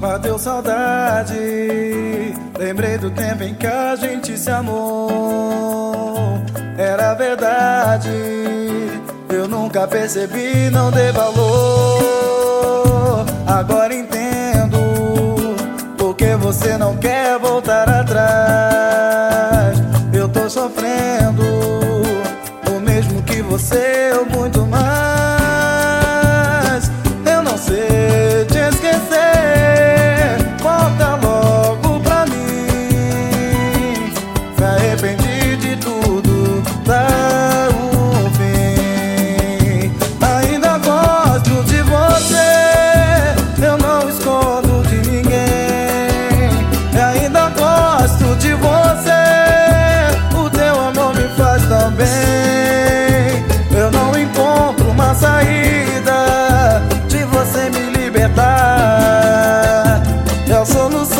Bateu saudade, lembrei do tempo em que a gente se amou. Era verdade, eu nunca percebi, não dei valor. Agora entendi você não quer voltar atrás. Eu tô sofrendo o mesmo que você. a solução.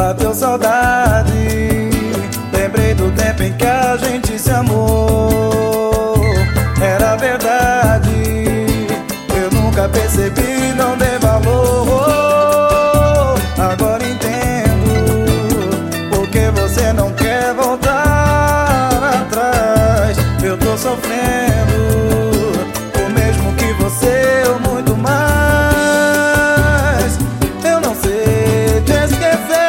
bateu saudade. Lembrei do tempo em que a gente se amou. Era verdade, eu nunca percebi, não dei valor. Agora entendo porque você não quer voltar atrás. Eu tô sofrendo o mesmo que você, ou muito mais. Eu não sei te esquecer.